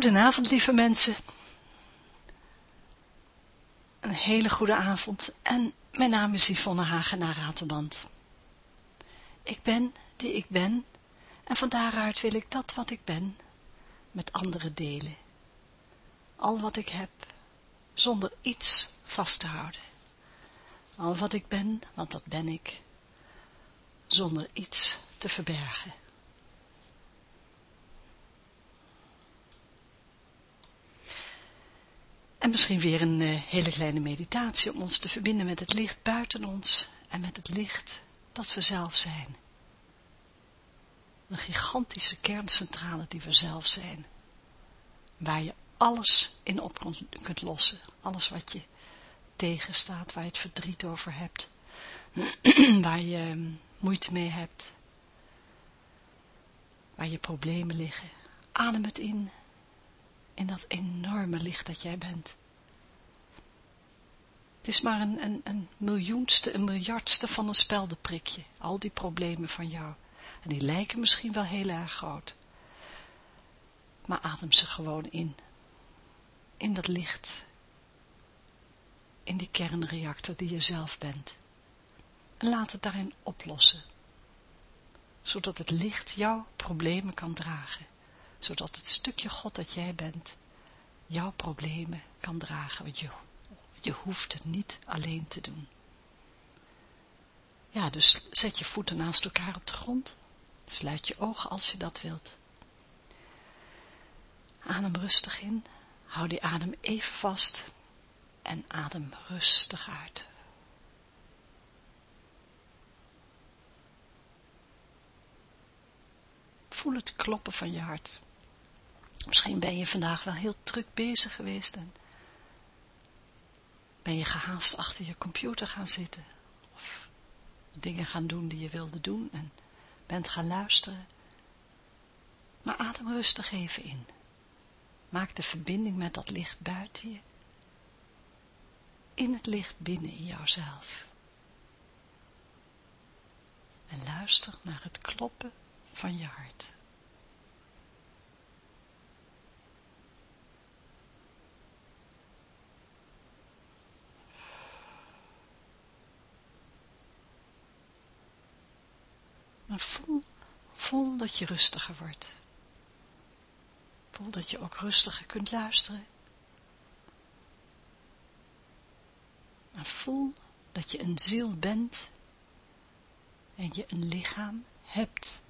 Goedenavond, lieve mensen. Een hele goede avond en mijn naam is Yvonne Hagenaar Ratelband. Ik ben die ik ben en van daaruit wil ik dat wat ik ben met anderen delen. Al wat ik heb, zonder iets vast te houden. Al wat ik ben, want dat ben ik, zonder iets te verbergen. En misschien weer een uh, hele kleine meditatie om ons te verbinden met het licht buiten ons en met het licht dat we zelf zijn. Een gigantische kerncentrale die we zelf zijn. Waar je alles in op kunt lossen. Alles wat je tegenstaat, waar je het verdriet over hebt. waar je ehm, moeite mee hebt. Waar je problemen liggen. Adem het in in dat enorme licht dat jij bent. Het is maar een, een, een miljoenste, een miljardste van een speldenprikje, al die problemen van jou. En die lijken misschien wel heel erg groot. Maar adem ze gewoon in. In dat licht. In die kernreactor die je zelf bent. En laat het daarin oplossen. Zodat het licht jouw problemen kan dragen zodat het stukje God dat jij bent, jouw problemen kan dragen, want je, je hoeft het niet alleen te doen. Ja, dus zet je voeten naast elkaar op de grond, sluit je ogen als je dat wilt. Adem rustig in, hou die adem even vast en adem rustig uit. Voel het kloppen van je hart. Misschien ben je vandaag wel heel druk bezig geweest en ben je gehaast achter je computer gaan zitten of dingen gaan doen die je wilde doen en bent gaan luisteren. Maar adem rustig even in. Maak de verbinding met dat licht buiten je. In het licht binnen in jouzelf. En luister naar het kloppen van je hart. Maar voel, voel dat je rustiger wordt. Voel dat je ook rustiger kunt luisteren. Maar voel dat je een ziel bent en je een lichaam hebt.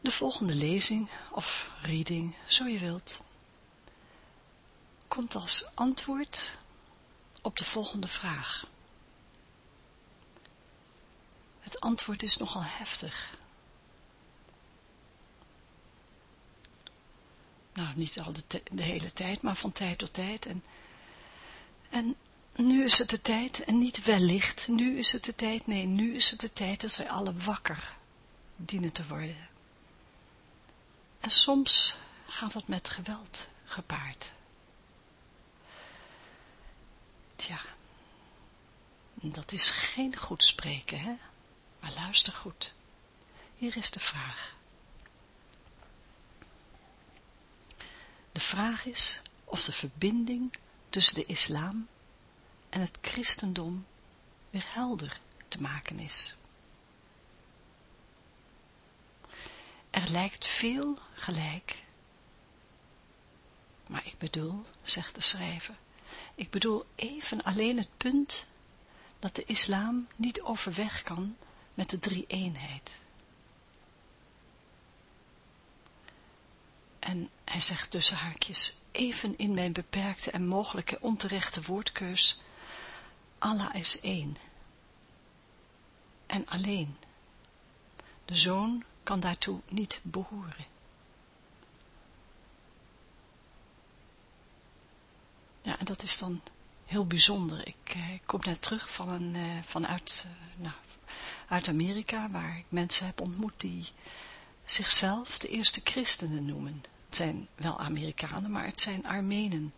De volgende lezing of reading, zo je wilt, komt als antwoord op de volgende vraag. Het antwoord is nogal heftig. Nou, niet al de, hele tijd, maar van tijd tot tijd. En, en nu is het de tijd, en niet wellicht, nu is het de tijd, nee, nu is het de tijd dat wij alle wakker dienen te worden. En soms gaat dat met geweld gepaard. Tja, dat is geen goed spreken, hè? Maar luister goed. Hier is de vraag. De vraag is of de verbinding tussen de islam en het christendom weer helder te maken is. Er lijkt veel gelijk, maar ik bedoel, zegt de schrijver, ik bedoel even alleen het punt dat de islam niet overweg kan met de drie eenheid. En hij zegt tussen haakjes, even in mijn beperkte en mogelijke onterechte woordkeus, Allah is één. En alleen. De zoon kan daartoe niet behoren. Ja, en dat is dan heel bijzonder. Ik, eh, kom net terug van een, uh, vanuit uh, nou, uit Amerika, waar ik mensen heb ontmoet die zichzelf de eerste christenen noemen. Het zijn wel Amerikanen, maar het zijn Armenen.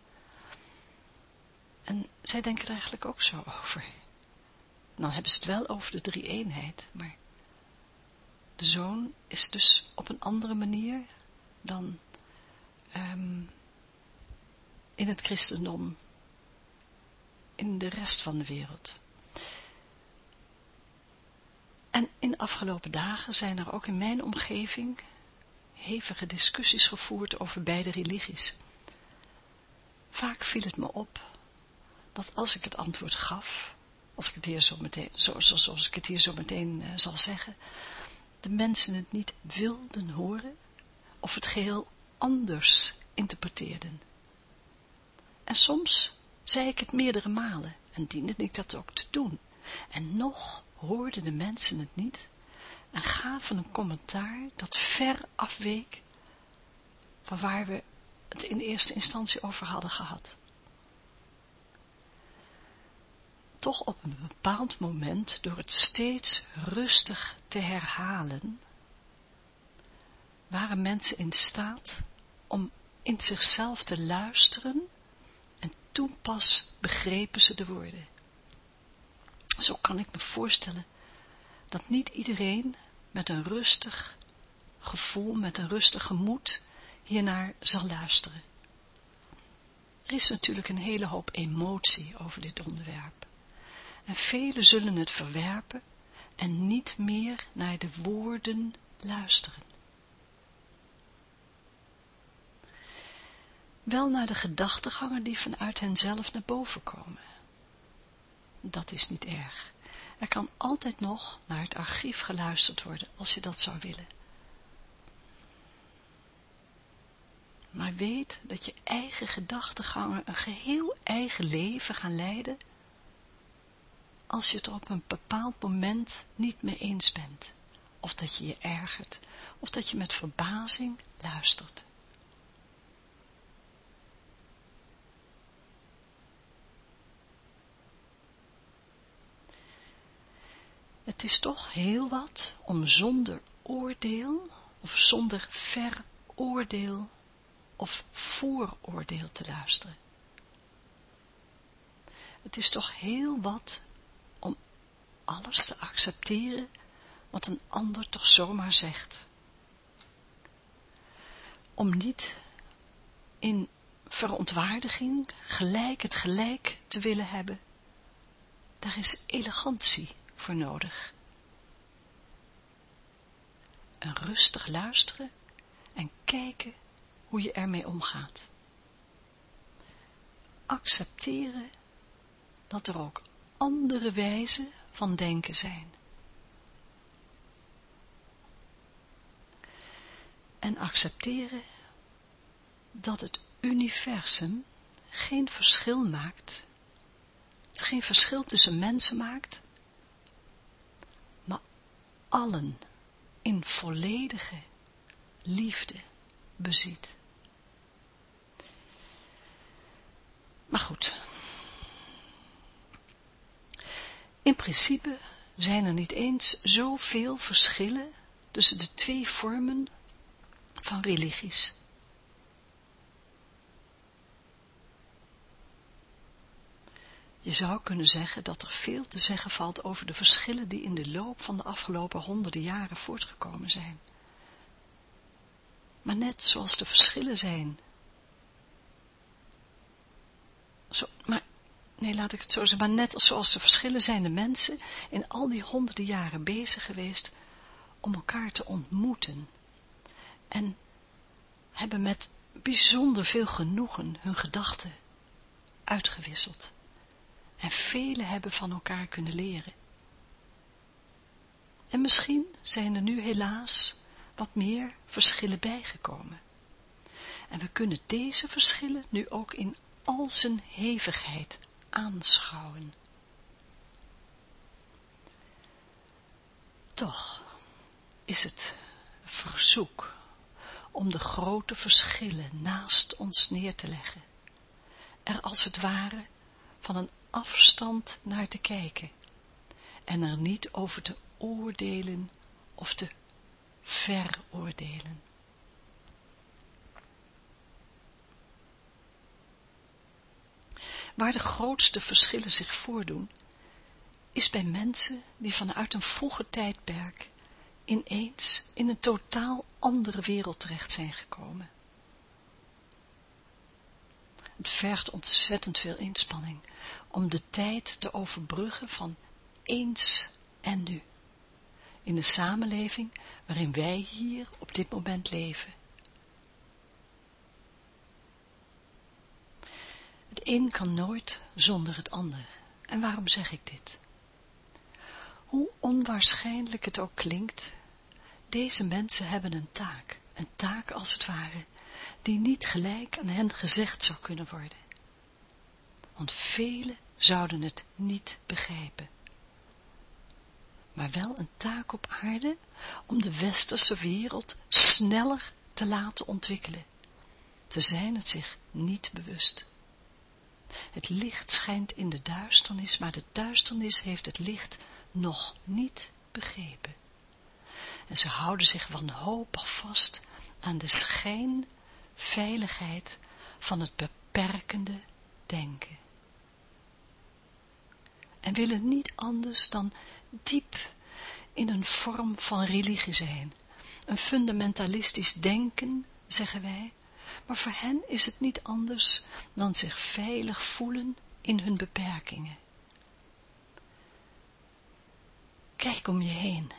En zij denken er eigenlijk ook zo over. Dan hebben ze het wel over de drie eenheid, maar de zoon is dus op een andere manier dan ehm, in het christendom, in de rest van de wereld. En in de afgelopen dagen zijn er ook in mijn omgeving hevige discussies gevoerd over beide religies. Vaak viel het me op dat als ik het antwoord gaf, als ik het hier zo meteen, zoals, ik het hier zo meteen uh, zal zeggen, de mensen het niet wilden horen of het geheel anders interpreteerden. En soms zei ik het meerdere malen en diende ik dat ook te doen. En nog hoorden de mensen het niet en gaven een commentaar dat ver afweek van waar we het in eerste instantie over hadden gehad. Toch op een bepaald moment, door het steeds rustig te herhalen, waren mensen in staat om in zichzelf te luisteren en toen pas begrepen ze de woorden. Zo kan ik me voorstellen dat niet iedereen met een rustig gevoel, met een rustig gemoed hiernaar zal luisteren. Er is natuurlijk een hele hoop emotie over dit onderwerp. En velen zullen het verwerpen en niet meer naar de woorden luisteren. Wel naar de gedachtegangen die vanuit henzelf naar boven komen. Dat is niet erg. Er kan altijd nog naar het archief geluisterd worden, als je dat zou willen. Maar weet dat je eigen gedachtegangen een geheel eigen leven gaan leiden, als je het op een bepaald moment niet mee eens bent, of dat je je ergert, of dat je met verbazing luistert. Het is toch heel wat om zonder oordeel of zonder veroordeel of vooroordeel te luisteren. Het is toch heel wat om alles te accepteren wat een ander toch zomaar zegt. Om niet in verontwaardiging gelijk het gelijk te willen hebben. Daar is elegantie voor nodig. Een rustig luisteren en kijken hoe je ermee omgaat. Accepteren dat er ook andere wijzen van denken zijn. En accepteren dat het universum geen verschil maakt, het geen verschil tussen mensen maakt, allen in volledige liefde beziet. Maar goed. In principe zijn er niet eens zoveel verschillen tussen de twee vormen van religies. Je zou kunnen zeggen dat er veel te zeggen valt over de verschillen die in de loop van de afgelopen honderden jaren voortgekomen zijn. Maar net zoals de verschillen zijn. Zo, maar, nee, laat ik het zo zeggen, maar net zoals de verschillen zijn de mensen in al die honderden jaren bezig geweest om elkaar te ontmoeten. En hebben met bijzonder veel genoegen hun gedachten uitgewisseld en velen hebben van elkaar kunnen leren. En misschien zijn er nu helaas wat meer verschillen bijgekomen. En we kunnen deze verschillen nu ook in al zijn hevigheid aanschouwen. Toch is het verzoek om de grote verschillen naast ons neer te leggen, er als het ware van een afstand naar te kijken en er niet over te oordelen of te veroordelen. Waar de grootste verschillen zich voordoen, is bij mensen die vanuit een vroeger tijdperk ineens in een totaal andere wereld terecht zijn gekomen. Het vergt ontzettend veel inspanning om de tijd te overbruggen van eens en nu, in de samenleving waarin wij hier op dit moment leven. Het een kan nooit zonder het ander. En waarom zeg ik dit? Hoe onwaarschijnlijk het ook klinkt, deze mensen hebben een taak, een taak als het ware, die niet gelijk aan hen gezegd zou kunnen worden. Want velen zouden het niet begrijpen. Maar wel een taak op aarde om de westerse wereld sneller te laten ontwikkelen. Te zijn het zich niet bewust. Het licht schijnt in de duisternis, maar de duisternis heeft het licht nog niet begrepen. En ze houden zich wanhopig vast aan de schijnveiligheid van het beperkende denken. En willen niet anders dan diep in een vorm van religie zijn, een fundamentalistisch denken, zeggen wij, maar voor hen is het niet anders dan zich veilig voelen in hun beperkingen. Kijk om je heen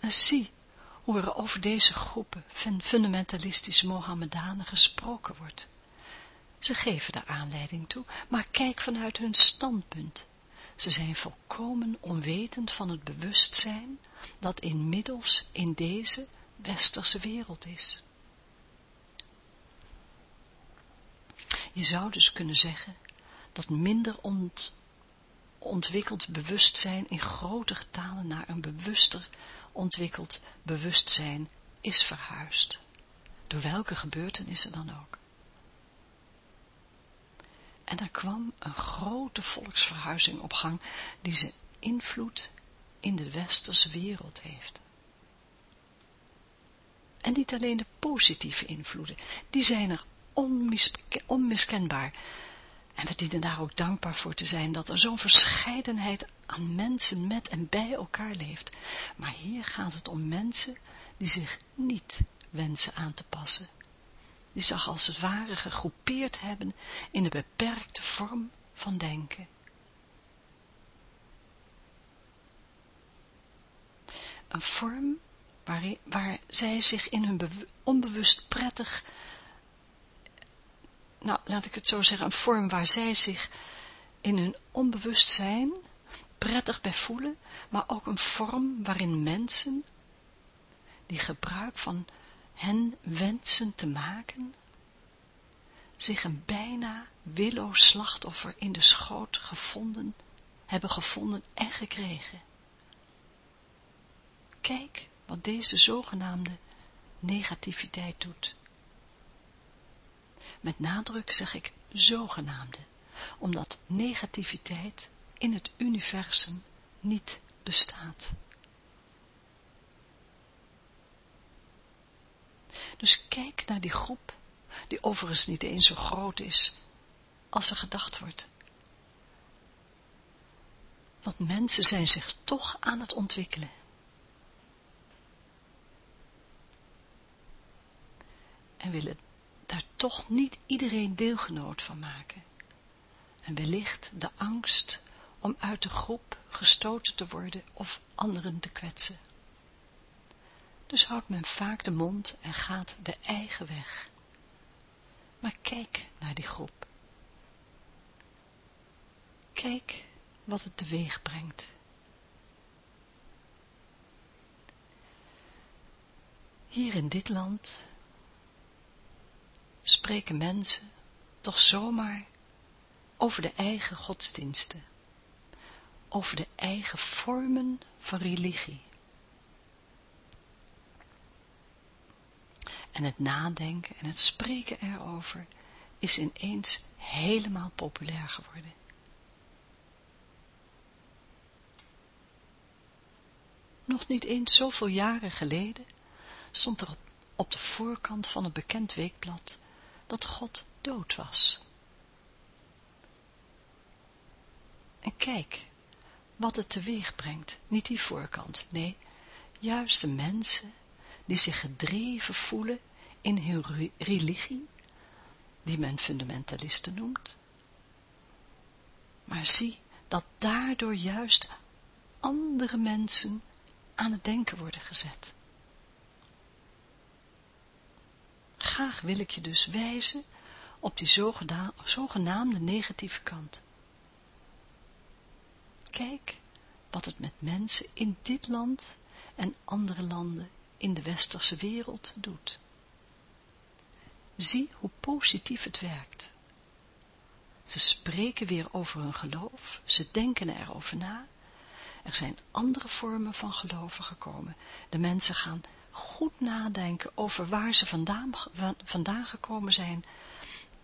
en zie er over deze groepen van fundamentalistische Mohammedanen gesproken wordt. Ze geven daar aanleiding toe, maar kijk vanuit hun standpunt. Ze zijn volkomen onwetend van het bewustzijn dat inmiddels in deze westerse wereld is. Je zou dus kunnen zeggen dat minder ont, ontwikkeld bewustzijn in grote getalen naar een bewuster ontwikkeld bewustzijn is verhuisd. Door welke gebeurtenissen dan ook. En er kwam een grote volksverhuizing op gang die zijn invloed in de westerse wereld heeft. En niet alleen de positieve invloeden, die zijn er onmiskenbaar. En we dienen daar ook dankbaar voor te zijn dat er zo'n verscheidenheid aan mensen met en bij elkaar leeft. Maar hier gaat het om mensen die zich niet wensen aan te passen. Die zich als het ware gegroepeerd hebben in een beperkte vorm van denken. Een vorm waar, waar zij zich in hun onbewust prettig nou laat ik het zo zeggen, een vorm waar zij zich in hun onbewustzijn prettig bij voelen, maar ook een vorm waarin mensen, die gebruik van hen wensen te maken, zich een bijna willoos slachtoffer in de schoot gevonden, hebben gevonden en gekregen. Kijk wat deze zogenaamde negativiteit doet. Met nadruk zeg ik zogenaamde, omdat negativiteit in het universum niet bestaat. Dus kijk naar die groep, die overigens niet eens zo groot is als er gedacht wordt. Want mensen zijn zich toch aan het ontwikkelen. En willen daar toch niet iedereen deelgenoot van maken. En wellicht de angst om uit de groep gestoten te worden of anderen te kwetsen. Dus houdt men vaak de mond en gaat de eigen weg. Maar kijk naar die groep. Kijk wat het teweeg brengt. Hier in dit land spreken mensen toch zomaar over de eigen godsdiensten, over de eigen vormen van religie. En het nadenken en het spreken erover is ineens helemaal populair geworden. Nog niet eens zoveel jaren geleden stond er op, op de voorkant van een bekend weekblad dat God dood was. En kijk wat het teweeg brengt, niet die voorkant, nee, juist de mensen die zich gedreven voelen in hun religie, die men fundamentalisten noemt. Maar zie dat daardoor juist andere mensen aan het denken worden gezet. Graag wil ik je dus wijzen op die zogenaamde negatieve kant. Kijk wat het met mensen in dit land en andere landen in de westerse wereld doet. Zie hoe positief het werkt. Ze spreken weer over hun geloof, ze denken erover na. Er zijn andere vormen van geloven gekomen. De mensen gaan goed nadenken over waar ze vandaan, vandaan gekomen zijn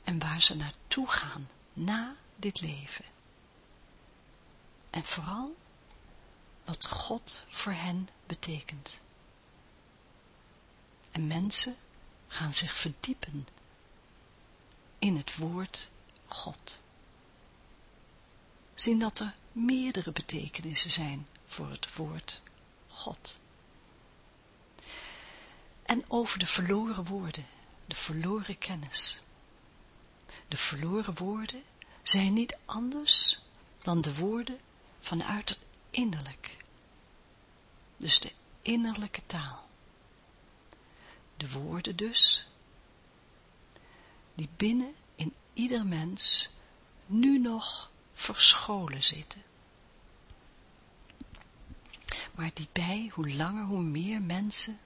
en waar ze naartoe gaan na dit leven. En vooral wat God voor hen betekent. En mensen gaan zich verdiepen in het woord God. Zien dat er meerdere betekenissen zijn voor het woord God. En over de verloren woorden, de verloren kennis. De verloren woorden zijn niet anders dan de woorden vanuit het innerlijk. Dus de innerlijke taal. De woorden dus, die binnen in ieder mens nu nog verscholen zitten. Maar die bij hoe langer hoe meer mensen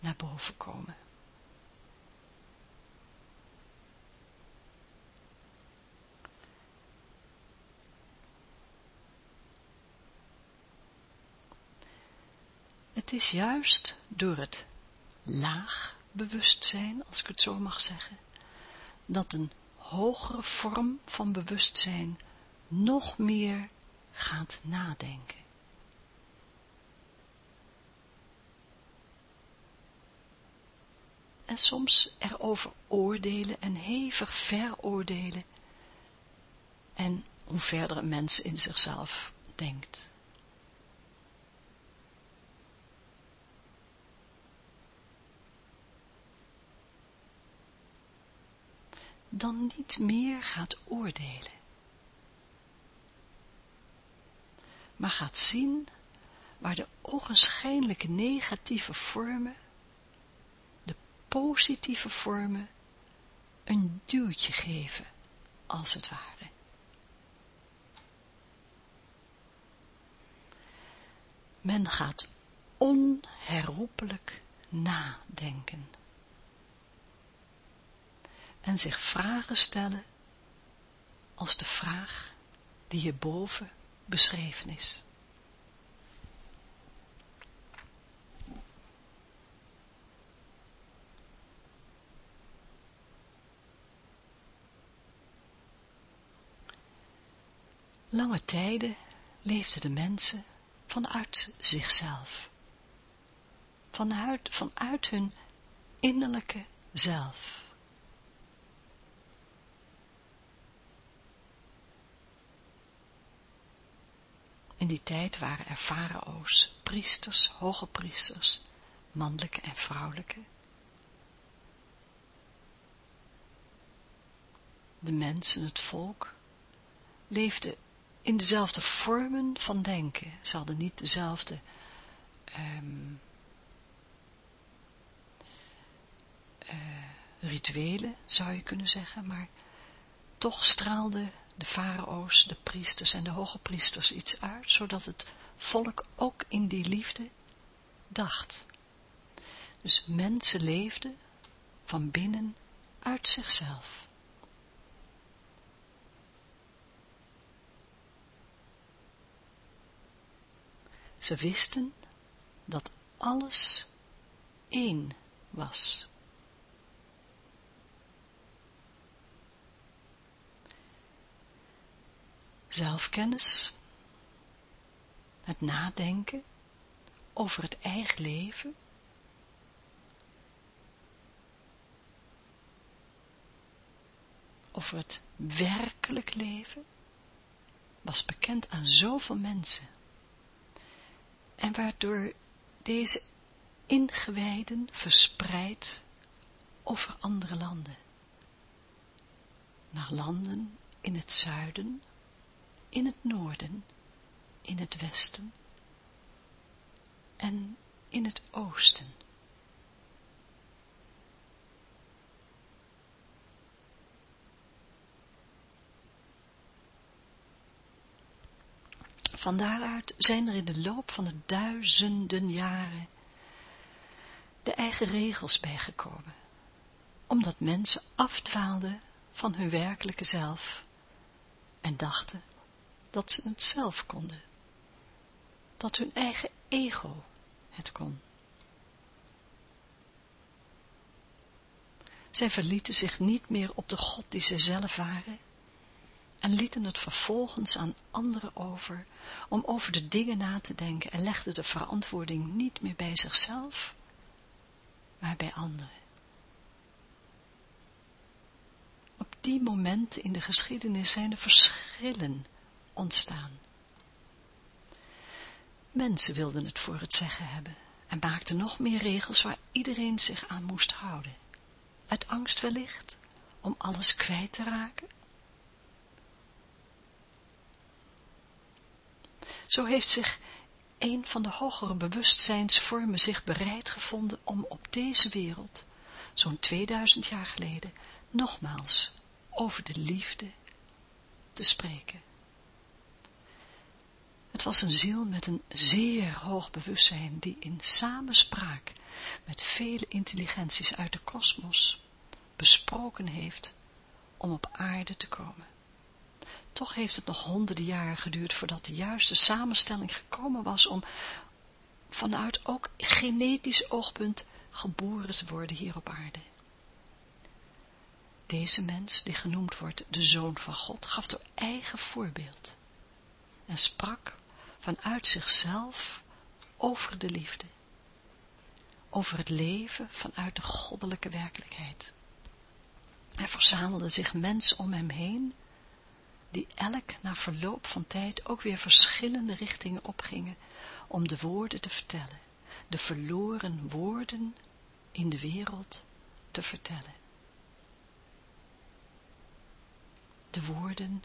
naar boven komen. Het is juist door het laag bewustzijn, als ik het zo mag zeggen, dat een hogere vorm van bewustzijn nog meer gaat nadenken. En soms erover oordelen en hevig veroordelen en hoe verder een mens in zichzelf denkt. Dan niet meer gaat oordelen, maar gaat zien waar de ogenschijnlijke negatieve vormen, de positieve vormen, een duwtje geven, als het ware. Men gaat onherroepelijk nadenken en zich vragen stellen als de vraag die hierboven beschreven is. Lange tijden leefden de mensen vanuit zichzelf, vanuit, hun innerlijke zelf. In die tijd waren er farao's, priesters, hoge priesters, mannelijke en vrouwelijke. De mensen, het volk, leefden in dezelfde vormen van denken. Ze hadden niet dezelfde um, uh, rituelen, zou je kunnen zeggen, maar toch straalde de farao's, de priesters en de hoge priesters iets uit, zodat het volk ook in die liefde dacht. Dus mensen leefden van binnen uit zichzelf. Ze wisten dat alles één was. Zelfkennis, het nadenken over het eigen leven, over het werkelijk leven, was bekend aan zoveel mensen. En waardoor deze ingewijden verspreid over andere landen. Naar landen in het zuiden, in het noorden, in het westen en in het oosten. Van daaruit zijn er in de loop van de duizenden jaren de eigen regels bijgekomen, omdat mensen afdwaalden van hun werkelijke zelf en dachten dat ze het zelf konden, dat hun eigen ego het kon. Zij verlieten zich niet meer op de God die zij zelf waren en lieten het vervolgens aan anderen over om over de dingen na te denken en legden de verantwoording niet meer bij zichzelf, maar bij anderen. Op die momenten in de geschiedenis zijn er verschillen ontstaan. Mensen wilden het voor het zeggen hebben en maakten nog meer regels waar iedereen zich aan moest houden. Uit angst wellicht om alles kwijt te raken Zo heeft zich een van de hogere bewustzijnsvormen zich bereid gevonden om op deze wereld, zo'n 2000 jaar geleden, nogmaals over de liefde te spreken. Het was een ziel met een zeer hoog bewustzijn die in samenspraak met vele intelligenties uit de kosmos besproken heeft om op aarde te komen. Toch heeft het nog honderden jaren geduurd voordat de juiste samenstelling gekomen was om vanuit ook genetisch oogpunt geboren te worden hier op aarde. Deze mens, die genoemd wordt de Zoon van God, gaf door eigen voorbeeld en sprak vanuit zichzelf over de liefde, over het leven vanuit de goddelijke werkelijkheid. Hij verzamelde zich mensen om hem heen die elk na verloop van tijd ook weer verschillende richtingen opgingen om de woorden te vertellen, de verloren woorden in de wereld te vertellen. De woorden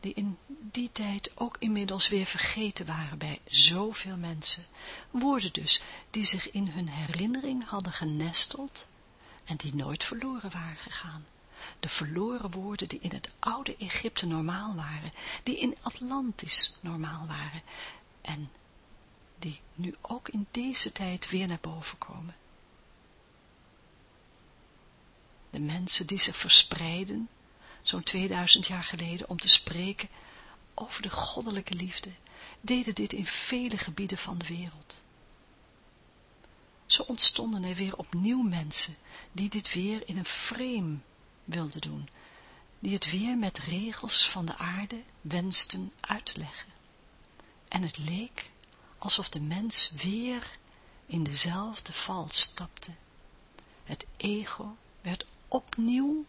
die in die tijd ook inmiddels weer vergeten waren bij zoveel mensen, woorden dus die zich in hun herinnering hadden genesteld en die nooit verloren waren gegaan de verloren woorden die in het oude Egypte normaal waren, die in Atlantis normaal waren en die nu ook in deze tijd weer naar boven komen. De mensen die zich verspreiden, zo'n 2000 jaar geleden, om te spreken over de goddelijke liefde, deden dit in vele gebieden van de wereld. Zo ontstonden er weer opnieuw mensen, die dit weer in een frame wilde doen, die het weer met regels van de aarde wensten uitleggen. En het leek alsof de mens weer in dezelfde val stapte. Het ego werd opnieuw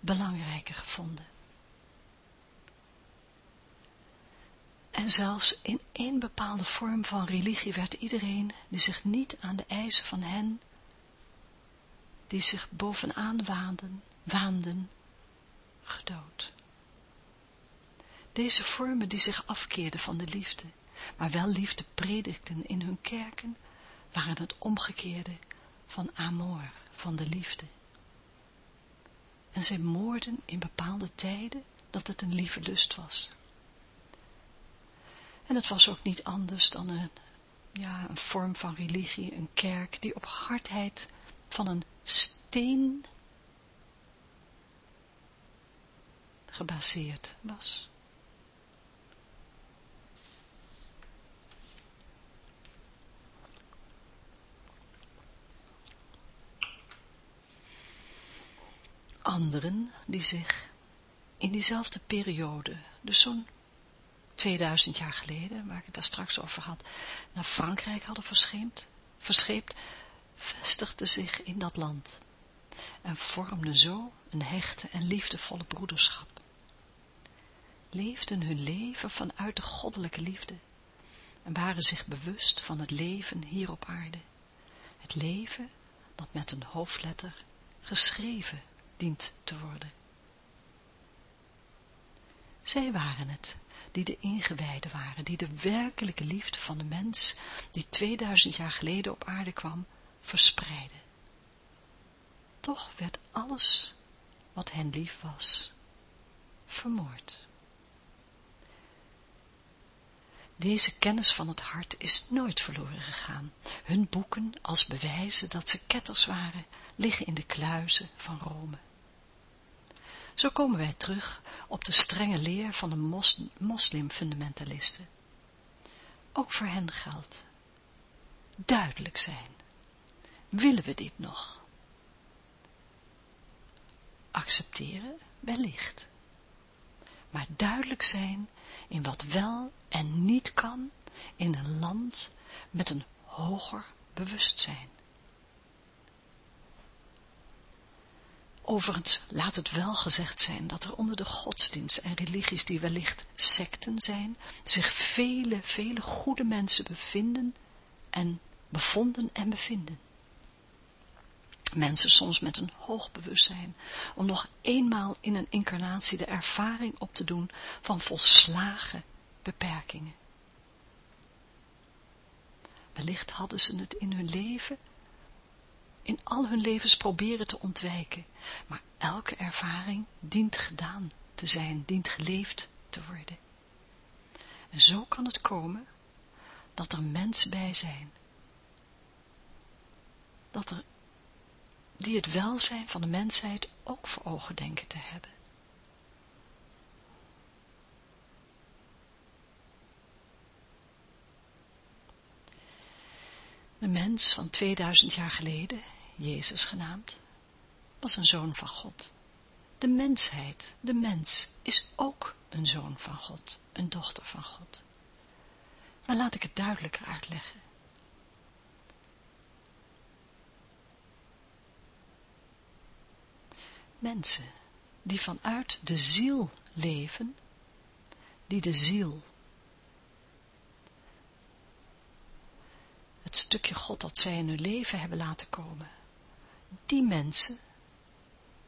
belangrijker gevonden. En zelfs in één bepaalde vorm van religie werd iedereen die zich niet aan de eisen van hen die zich bovenaan waanden, waanden gedood. Deze vormen die zich afkeerden van de liefde, maar wel liefde predikten in hun kerken, waren het omgekeerde van amor, van de liefde. En zij moorden in bepaalde tijden dat het een lieve lust was. En het was ook niet anders dan een, ja, een vorm van religie, een kerk, die op hardheid van een steen gebaseerd was. Anderen die zich in diezelfde periode, dus zo'n 2000 jaar geleden, waar ik het daar straks over had, naar Frankrijk hadden verscheept, verscheept vestigden zich in dat land en vormden zo een hechte en liefdevolle broederschap. Leefden hun leven vanuit de goddelijke liefde en waren zich bewust van het leven hier op aarde. Het leven dat met een hoofdletter geschreven dient te worden. Zij waren het, die de ingewijden waren, die de werkelijke liefde van de mens, die 2000 jaar geleden op aarde kwam, verspreidden. Toch werd alles wat hen lief was, vermoord. Deze kennis van het hart is nooit verloren gegaan. Hun boeken, als bewijzen dat ze ketters waren, liggen in de kluizen van Rome. Zo komen wij terug op de strenge leer van de mos moslimfundamentalisten. Ook voor hen geldt. Duidelijk zijn. Willen we dit nog? Accepteren, wellicht. Maar duidelijk zijn in wat wel en niet kan in een land met een hoger bewustzijn. Overigens laat het wel gezegd zijn dat er onder de godsdienst en religies die wellicht secten zijn, zich vele, vele goede mensen bevinden en bevonden en bevinden. Mensen soms met een hoog bewustzijn, om nog eenmaal in een incarnatie de ervaring op te doen van volslagen beperkingen. Wellicht hadden ze het in hun leven in al hun levens proberen te ontwijken. Maar elke ervaring dient gedaan te zijn, dient geleefd te worden. En zo kan het komen dat er mensen bij zijn, dat er, die het welzijn van de mensheid ook voor ogen denken te hebben. De mens van 2000 jaar geleden, Jezus genaamd, was een zoon van God. De mensheid, de mens, is ook een zoon van God, een dochter van God. Maar laat ik het duidelijker uitleggen. Mensen die vanuit de ziel leven, die de ziel het stukje God dat zij in hun leven hebben laten komen. Die mensen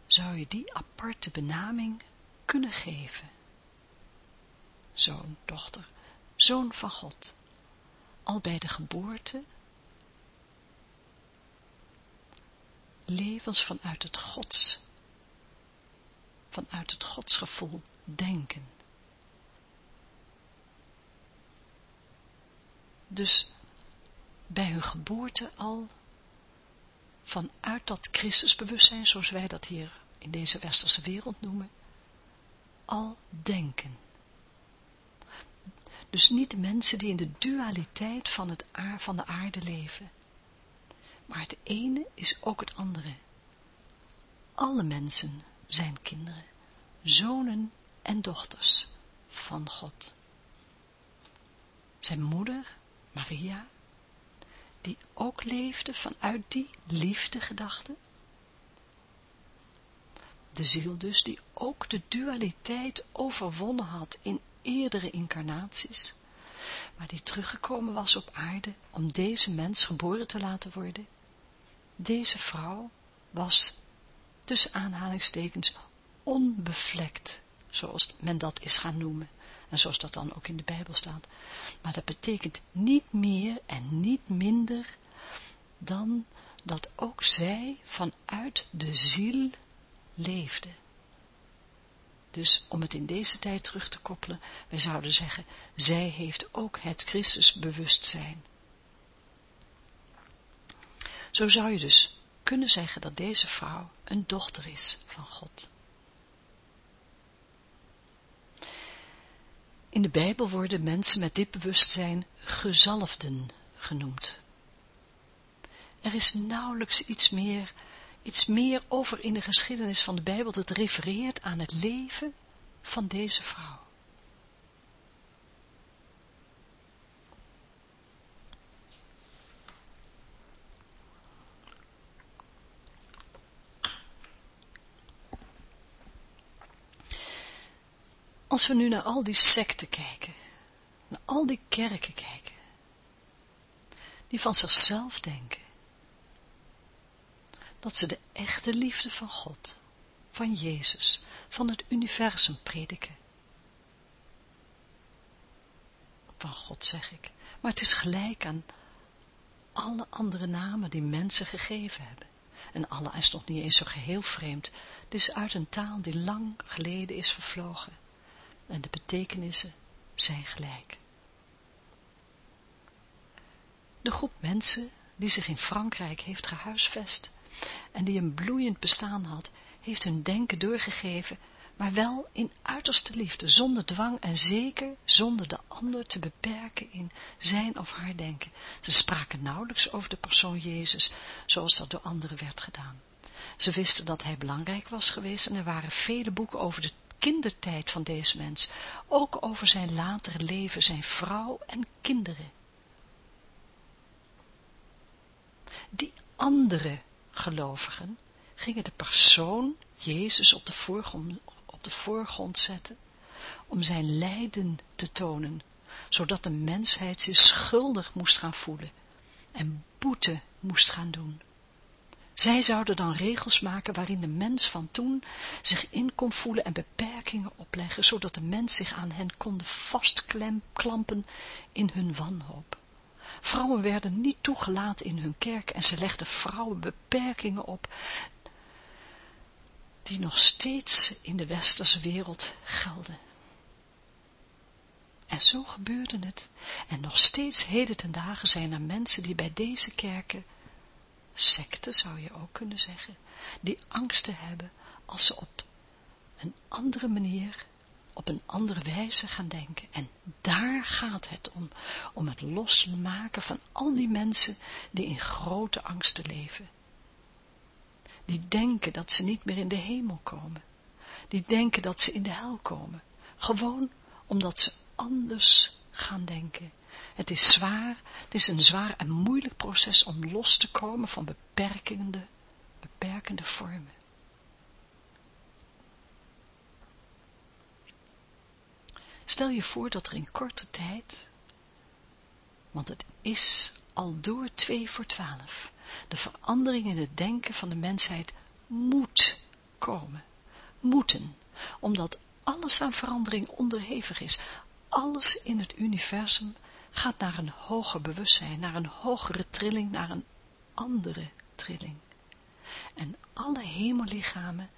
zou je die aparte benaming kunnen geven. Zoon, dochter, zoon van God. Al bij de geboorte levens vanuit het gods, vanuit het godsgevoel denken. Dus bij hun geboorte al vanuit dat Christusbewustzijn, zoals wij dat hier in deze westerse wereld noemen, al denken. Dus niet de mensen die in de dualiteit van, het aar, van de aarde leven. Maar het ene is ook het andere. Alle mensen zijn kinderen, zonen en dochters van God. Zijn moeder, Maria, die ook leefde vanuit die liefdegedachte? De ziel dus, die ook de dualiteit overwonnen had in eerdere incarnaties, maar die teruggekomen was op aarde om deze mens geboren te laten worden. Deze vrouw was, tussen aanhalingstekens, onbevlekt, zoals men dat is gaan noemen. En zoals dat dan ook in de Bijbel staat. Maar dat betekent niet meer en niet minder dan dat ook zij vanuit de ziel leefde. Dus om het in deze tijd terug te koppelen, wij zouden zeggen, zij heeft ook het Christusbewustzijn. Zo zou je dus kunnen zeggen dat deze vrouw een dochter is van God. In de Bijbel worden mensen met dit bewustzijn gezalfden genoemd. Er is nauwelijks iets meer, iets meer over in de geschiedenis van de Bijbel dat refereert aan het leven van deze vrouw. Als we nu naar al die secten kijken, naar al die kerken kijken, die van zichzelf denken. Dat ze de echte liefde van God, van Jezus, van het universum prediken. Van God zeg ik, maar het is gelijk aan alle andere namen die mensen gegeven hebben. En Allah is nog niet eens zo geheel vreemd. Het is uit een taal die lang geleden is vervlogen. En de betekenissen zijn gelijk. De groep mensen die zich in Frankrijk heeft gehuisvest en die een bloeiend bestaan had, heeft hun denken doorgegeven, maar wel in uiterste liefde, zonder dwang en zeker zonder de ander te beperken in zijn of haar denken. Ze spraken nauwelijks over de persoon Jezus, zoals dat door anderen werd gedaan. Ze wisten dat hij belangrijk was geweest en er waren vele boeken over de kindertijd van deze mens, ook over zijn latere leven, zijn vrouw en kinderen. Die andere gelovigen gingen de persoon Jezus op de voorgrond, op de voorgrond zetten, om zijn lijden te tonen, zodat de mensheid zich schuldig moest gaan voelen en boete moest gaan doen. Zij zouden dan regels maken waarin de mens van toen zich in kon voelen en beperkingen opleggen, zodat de mens zich aan hen konde vastklampen in hun wanhoop. Vrouwen werden niet toegelaten in hun kerk en ze legden vrouwen beperkingen op die nog steeds in de westerse wereld gelden. En zo gebeurde het. En nog steeds heden ten dagen zijn er mensen die bij deze kerken, secten zou je ook kunnen zeggen, die angsten hebben als ze op een andere manier op een andere wijze gaan denken. En daar gaat het om, om het losmaken van al die mensen die in grote angsten leven. Die denken dat ze niet meer in de hemel komen. Die denken dat ze in de hel komen. Gewoon omdat ze anders gaan denken. Het is zwaar, het is een zwaar en moeilijk proces om los te komen van beperkende, beperkende vormen. Stel je voor dat er in korte tijd, want het is al door twee voor twaalf, de verandering in het denken van de mensheid moet komen. Moeten, omdat alles aan verandering onderhevig is. Alles in het universum gaat naar een hoger bewustzijn, naar een hogere trilling, naar een andere trilling. En alle hemellichamen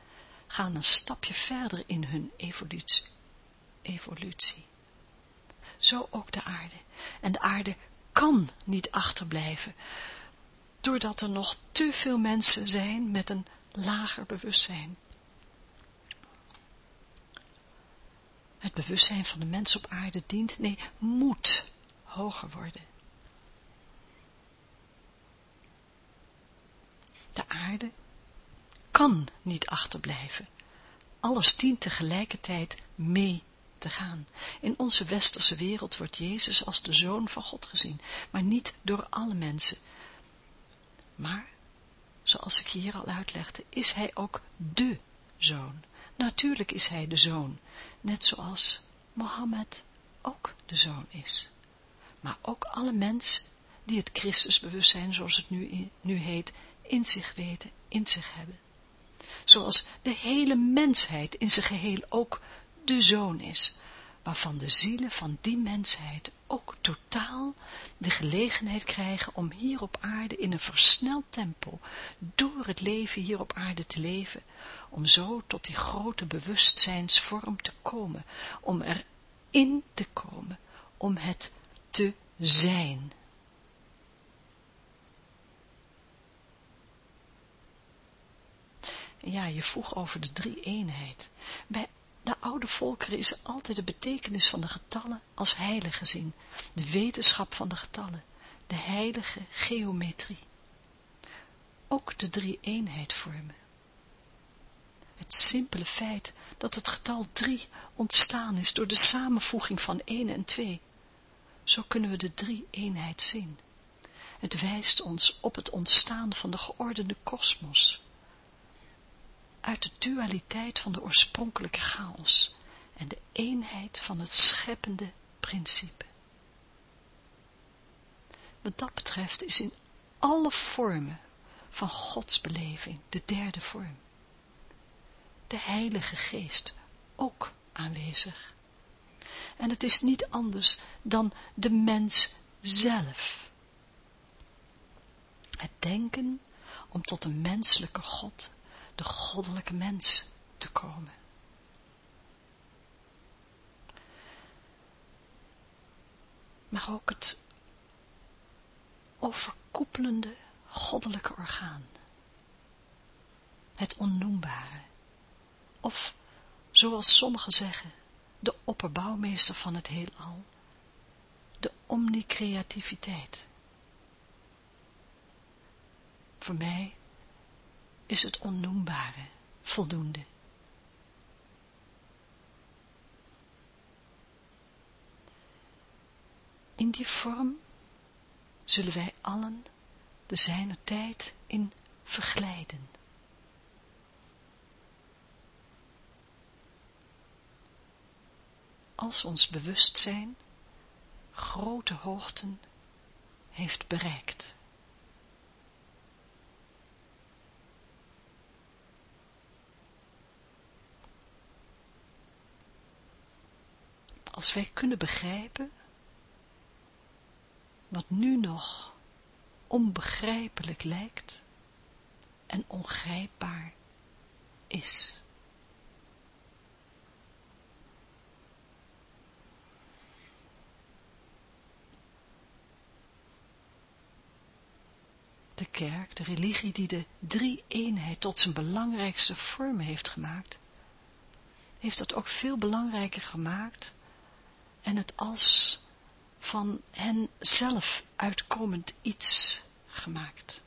gaan een stapje verder in hun evolutie evolutie. Zo ook de aarde. En de aarde kan niet achterblijven, doordat er nog te veel mensen zijn met een lager bewustzijn. Het bewustzijn van de mens op aarde dient, nee, moet hoger worden. De aarde kan niet achterblijven. Alles dient tegelijkertijd mee te gaan. In onze westerse wereld wordt Jezus als de Zoon van God gezien, maar niet door alle mensen. Maar, zoals ik hier al uitlegde, is hij ook de Zoon. Natuurlijk is hij de Zoon, net zoals Mohammed ook de Zoon is. Maar ook alle mensen die het Christusbewustzijn, zoals het nu, nu heet, in zich weten, in zich hebben. Zoals de hele mensheid in zijn geheel ook de zoon is, waarvan de zielen van die mensheid ook totaal de gelegenheid krijgen om hier op aarde in een versneld tempo door het leven hier op aarde te leven, om zo tot die grote bewustzijnsvorm te komen, om erin te komen, om het te zijn. Ja, je vroeg over de drie eenheid. Bij de oude volkeren is altijd de betekenis van de getallen als heilig gezien, de wetenschap van de getallen, de heilige geometrie. Ook de drie eenheid vormen. Het simpele feit dat het getal drie ontstaan is door de samenvoeging van 1 en 2. Zo kunnen we de drie eenheid zien. Het wijst ons op het ontstaan van de geordende kosmos uit de dualiteit van de oorspronkelijke chaos en de eenheid van het scheppende principe. Wat dat betreft is in alle vormen van Gods beleving de derde vorm. De Heilige Geest ook aanwezig. En het is niet anders dan de mens zelf. Het denken om tot een menselijke God, de goddelijke mens, te komen. Maar ook het overkoepelende goddelijke orgaan. Het onnoembare. Of, zoals sommigen zeggen, de opperbouwmeester van het heelal. De omnicreativiteit. Voor mij is het onnoembare voldoende. In die vorm zullen wij allen de zijner tijd in verglijden. Als ons bewustzijn grote hoogten heeft bereikt. Als wij kunnen begrijpen wat nu nog onbegrijpelijk lijkt en ongrijpbaar is. De kerk, de religie die de drie-eenheid tot zijn belangrijkste vorm heeft gemaakt, heeft dat ook veel belangrijker gemaakt en het als van hen zelf uitkomend iets gemaakt.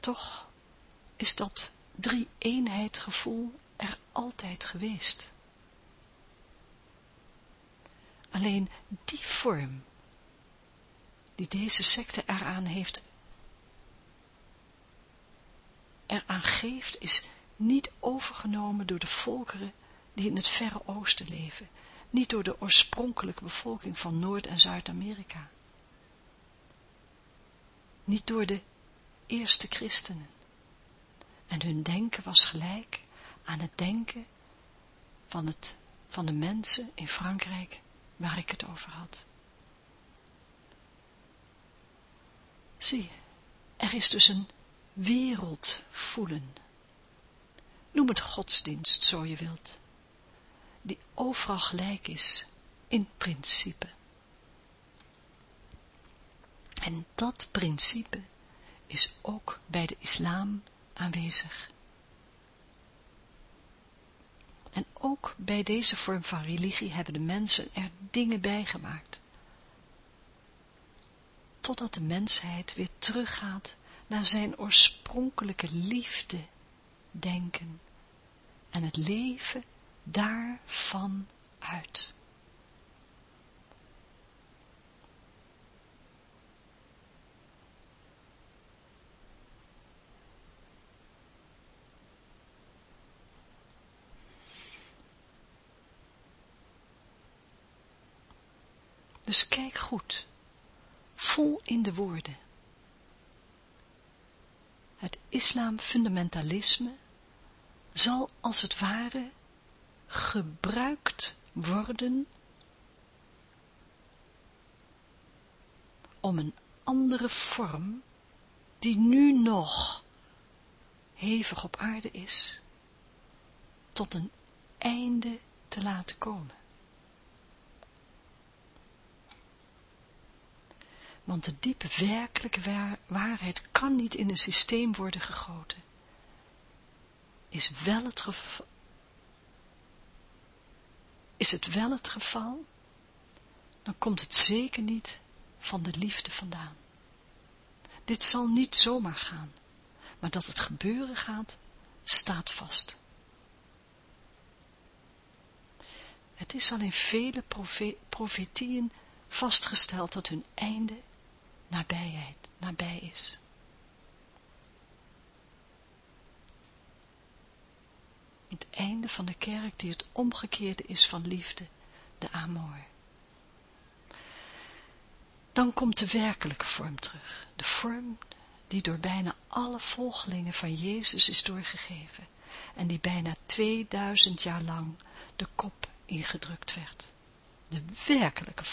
Toch is dat drie-eenheid gevoel er altijd geweest. Alleen die vorm die deze secte eraan heeft eraan geeft, is niet overgenomen door de volkeren die in het Verre Oosten leven, niet door de oorspronkelijke bevolking van Noord- en Zuid-Amerika, niet door de eerste christenen. En hun denken was gelijk aan het denken van, het, van de mensen in Frankrijk waar ik het over had. Zie, er is dus een wereld voelen. Noem het godsdienst, zo je wilt, die overal gelijk is, in principe. En dat principe is ook bij de islam aanwezig. En ook bij deze vorm van religie hebben de mensen er dingen bijgemaakt. Totdat de mensheid weer teruggaat naar zijn oorspronkelijke liefde denken en het leven daarvan uit. Dus kijk goed, vol in de woorden het islamfundamentalisme zal als het ware gebruikt worden om een andere vorm, die nu nog hevig op aarde is, tot een einde te laten komen. Want de diepe werkelijke waarheid kan niet in een systeem worden gegoten. Is, wel het geval, is het wel het geval, dan komt het zeker niet van de liefde vandaan. Dit zal niet zomaar gaan, maar dat het gebeuren gaat, staat vast. Het is al in vele profetieën vastgesteld dat hun einde nabijheid, nabij is. Het einde van de kerk die het omgekeerde is van liefde, de amor. Dan komt de werkelijke vorm terug, de vorm die door bijna alle volgelingen van Jezus is doorgegeven en die bijna 2000 jaar lang de kop ingedrukt werd. De werkelijke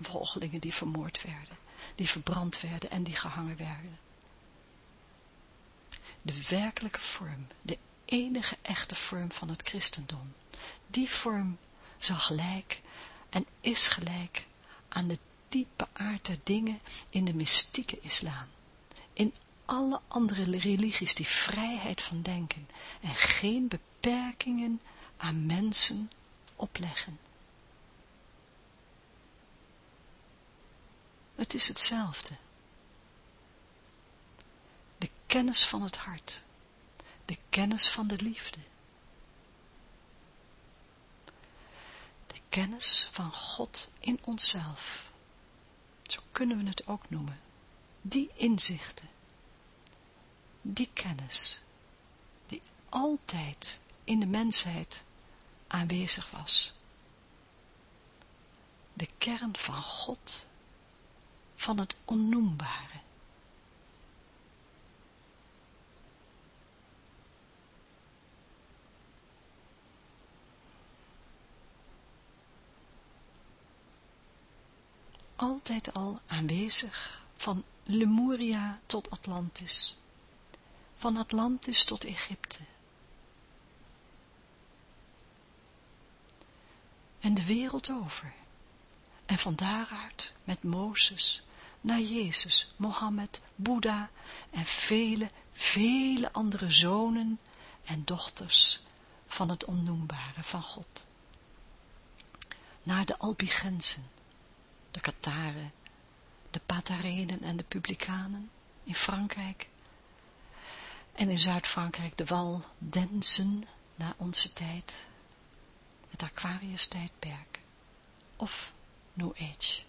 volgelingen die vermoord werden, die verbrand werden en die gehangen werden. De werkelijke vorm, de enige echte vorm van het christendom. Die vorm zal gelijk en is gelijk aan de diepe aard der dingen in de mystieke islam. In alle andere religies die vrijheid van denken en geen beperkingen aan mensen opleggen. Het is hetzelfde. De kennis van het hart. De kennis van de liefde. De kennis van God in onszelf. Zo kunnen we het ook noemen. Die inzichten. Die kennis. Die altijd in de mensheid aanwezig was. De kern van God, van het onnoembare. altijd al aanwezig van Lemuria tot Atlantis, van Atlantis tot Egypte. En de wereld over. En van daaruit met Mozes naar Jezus, Mohammed, Boeddha en vele, vele andere zonen en dochters van het onnoembare van God. Naar de Albigensen, de Kataren, de Patarenen en de Publicanen in Frankrijk. En in Zuid-Frankrijk de Waldensen na onze tijd, het Aquarius-tijdperk of New Age.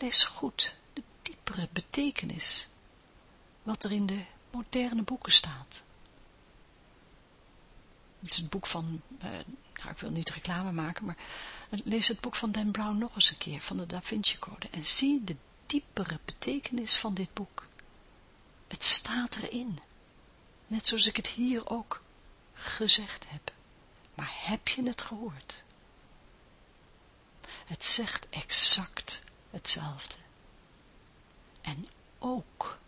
Lees goed de diepere betekenis wat er in de moderne boeken staat. Het is het boek van uh, nou, ik wil niet reclame maken, maar lees het boek van Dan Brown nog eens een keer, van de Da Vinci Code, en zie de diepere betekenis van dit boek. Het staat erin, net zoals ik het hier ook gezegd heb. Maar heb je het gehoord? Het zegt exact hetzelfde. En ook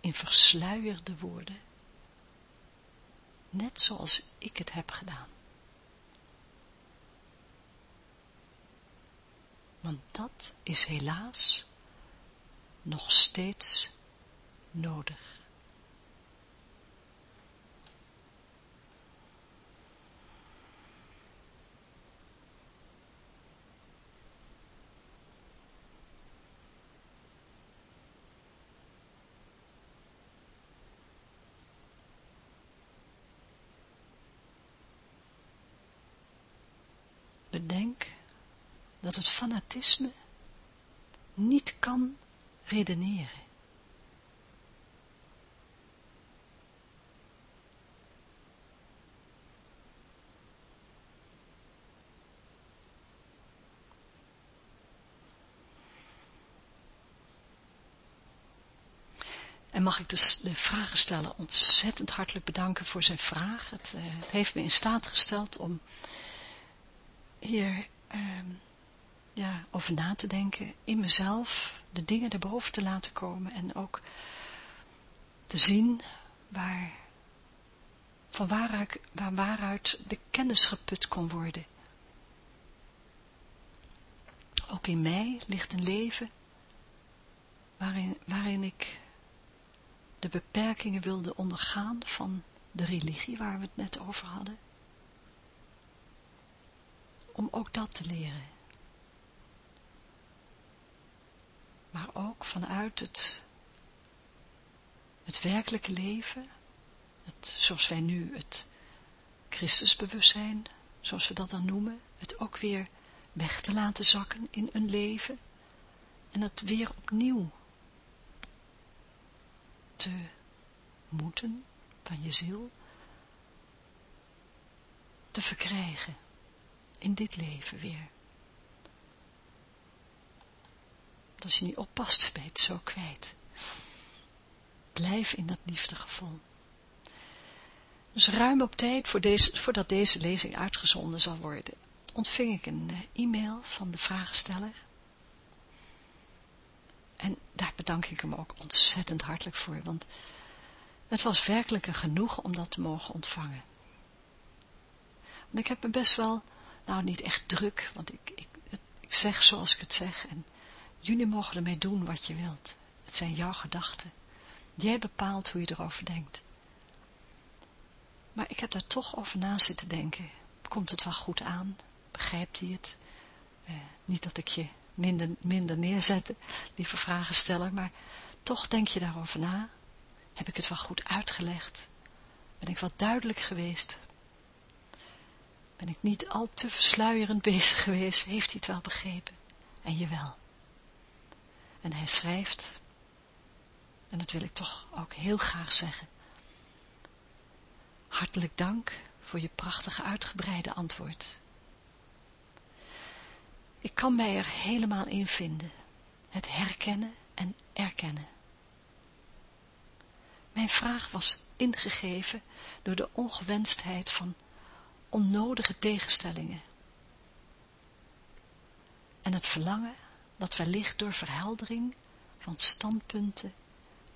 in versluierde woorden, net zoals ik het heb gedaan. want dat is helaas nog steeds nodig. Bedenk dat het fanatisme niet kan redeneren. En mag ik dus de vragensteller ontzettend hartelijk bedanken voor zijn vraag. Het, uh, het heeft me in staat gesteld om hier uh, ja, over na te denken, in mezelf de dingen erboven te laten komen en ook te zien waar, van waaruit, waar, waaruit de kennis geput kon worden. Ook in mij ligt een leven waarin, waarin ik de beperkingen wilde ondergaan van de religie waar we het net over hadden. Om ook dat te leren. Maar ook vanuit het, het werkelijke leven, het, zoals wij nu het Christusbewustzijn, zoals we dat dan noemen, het ook weer weg te laten zakken in een leven en het weer opnieuw te moeten van je ziel te verkrijgen in dit leven weer. Als je niet oppast, ben je het zo kwijt. Blijf in dat liefdegevoel. Dus ruim op tijd voor deze, voordat deze lezing uitgezonden zal worden, ontving ik een eh, e-mail van de vragensteller. En daar bedank ik hem ook ontzettend hartelijk voor, want het was werkelijk een genoegen om dat te mogen ontvangen. Want ik heb me best wel, nou niet echt druk, want ik, ik, ik zeg zoals ik het zeg en jullie mogen ermee doen wat je wilt. Het zijn jouw gedachten. Jij bepaalt hoe je erover denkt. Maar ik heb daar toch over na zitten denken. Komt het wel goed aan? Begrijpt hij het? Eh, niet dat ik je minder, minder neerzet, lieve vragensteller, maar toch denk je daarover na. Heb ik het wel goed uitgelegd? Ben ik wat duidelijk geweest? Ben ik niet al te versluierend bezig geweest? Heeft hij het wel begrepen? En je wel. En hij schrijft, en dat wil ik toch ook heel graag zeggen, hartelijk dank voor je prachtige uitgebreide antwoord. Ik kan mij er helemaal in vinden, het herkennen en erkennen. Mijn vraag was ingegeven door de ongewenstheid van onnodige tegenstellingen en het verlangen dat wellicht door verheldering van standpunten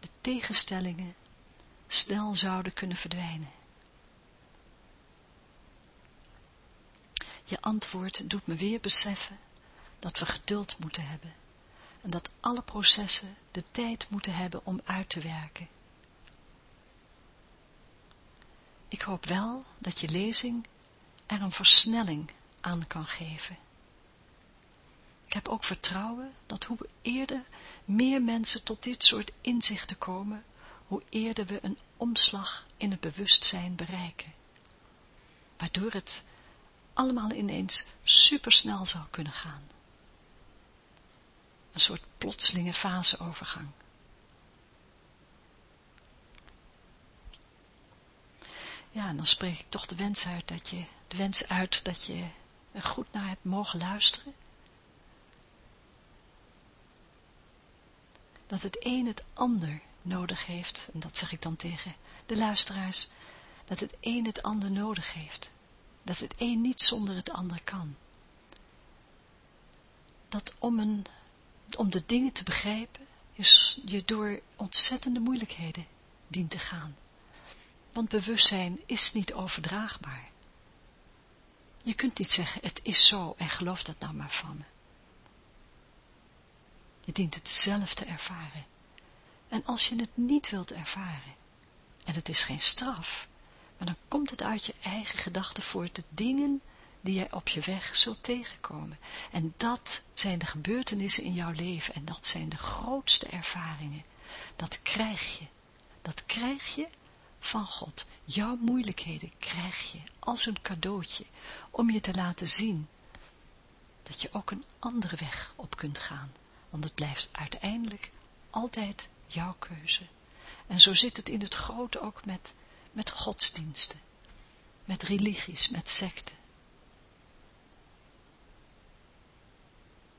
de tegenstellingen snel zouden kunnen verdwijnen. Je antwoord doet me weer beseffen dat we geduld moeten hebben en dat alle processen de tijd moeten hebben om uit te werken. Ik hoop wel dat je lezing er een versnelling aan kan geven. Heb ook vertrouwen dat hoe eerder meer mensen tot dit soort inzichten komen, hoe eerder we een omslag in het bewustzijn bereiken. Waardoor het allemaal ineens supersnel zou kunnen gaan. Een soort plotselinge faseovergang. Ja, en dan spreek ik toch de wens uit dat je, de wens uit dat je er goed naar hebt mogen luisteren dat het een het ander nodig heeft, en dat zeg ik dan tegen de luisteraars, dat het een het ander nodig heeft, dat het een niet zonder het ander kan. Dat om, een, om de dingen te begrijpen, je, je door ontzettende moeilijkheden dient te gaan. Want bewustzijn is niet overdraagbaar. Je kunt niet zeggen, het is zo en geloof dat nou maar van me. Je dient het zelf te ervaren. En als je het niet wilt ervaren, en het is geen straf, maar dan komt het uit je eigen gedachten voort, de dingen die jij op je weg zult tegenkomen. En dat zijn de gebeurtenissen in jouw leven en dat zijn de grootste ervaringen. Dat krijg je. Dat krijg je van God. Jouw moeilijkheden krijg je als een cadeautje om je te laten zien dat je ook een andere weg op kunt gaan want het blijft uiteindelijk altijd jouw keuze. En zo zit het in het grote ook met, met godsdiensten, met religies, met secten.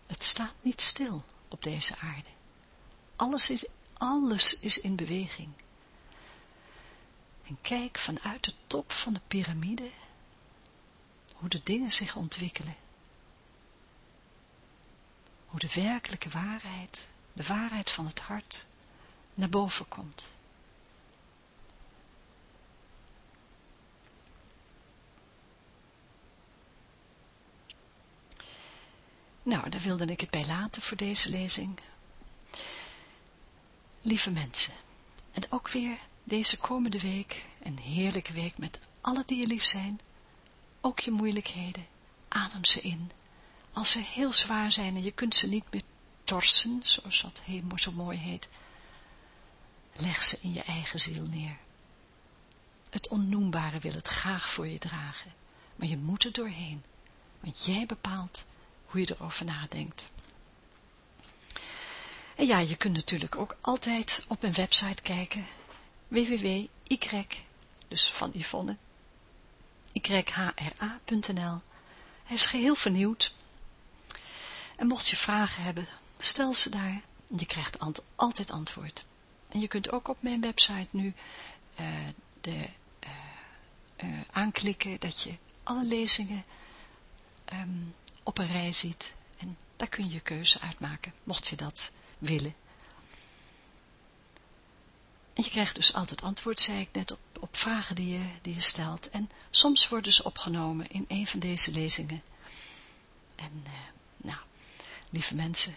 Het staat niet stil op deze aarde. Alles is, alles is in beweging. En kijk vanuit de top van de piramide hoe de dingen zich ontwikkelen hoe de werkelijke waarheid, de waarheid van het hart, naar boven komt. Nou, daar wilde ik het bij laten voor deze lezing. Lieve mensen, en ook weer deze komende week, een heerlijke week met alle die je lief zijn, ook je moeilijkheden, adem ze in als ze heel zwaar zijn en je kunt ze niet meer torsen, zoals dat zo mooi heet, leg ze in je eigen ziel neer. Het onnoembare wil het graag voor je dragen, maar je moet er doorheen, want jij bepaalt hoe je erover nadenkt. En ja, je kunt natuurlijk ook altijd op mijn website kijken, www.y, dus van Yvonne, yhra.nl. Hij is geheel vernieuwd. En mocht je vragen hebben, stel ze daar. Je krijgt altijd antwoord. En je kunt ook op mijn website nu uh, de, uh, uh, aanklikken dat je alle lezingen um, op een rij ziet. En daar kun je je keuze uitmaken, mocht je dat willen. En je krijgt dus altijd antwoord, zei ik net, op, op vragen die je, die je stelt. En soms worden ze opgenomen in een van deze lezingen. En lieve mensen,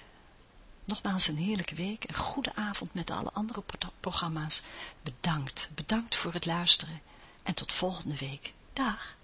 nogmaals een heerlijke week, een goede avond met alle andere programma's. Bedankt, bedankt voor het luisteren en tot volgende week. Dag!